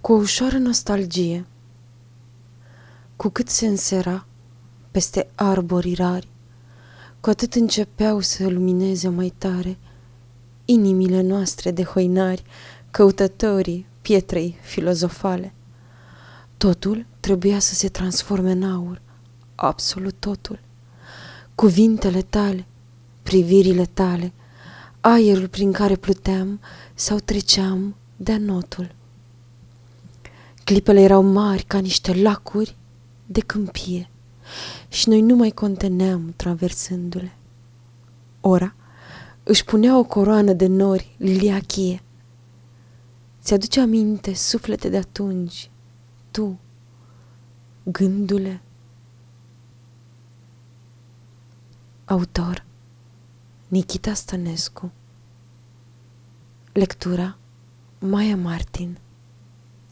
cu o ușoară nostalgie. Cu cât se însera peste arborii rari, cu atât începeau să lumineze mai tare inimile noastre de hoinari, căutătorii pietrei filozofale. Totul trebuia să se transforme în aur, absolut totul. Cuvintele tale, privirile tale, aerul prin care pluteam sau treceam de notul. Clipele erau mari ca niște lacuri de câmpie și noi nu mai conteneam traversându-le. Ora își punea o coroană de nori liliachie. Ți-aduce aminte suflete de atunci, tu, gândule? Autor Nikita Stănescu Lectura Maia Martin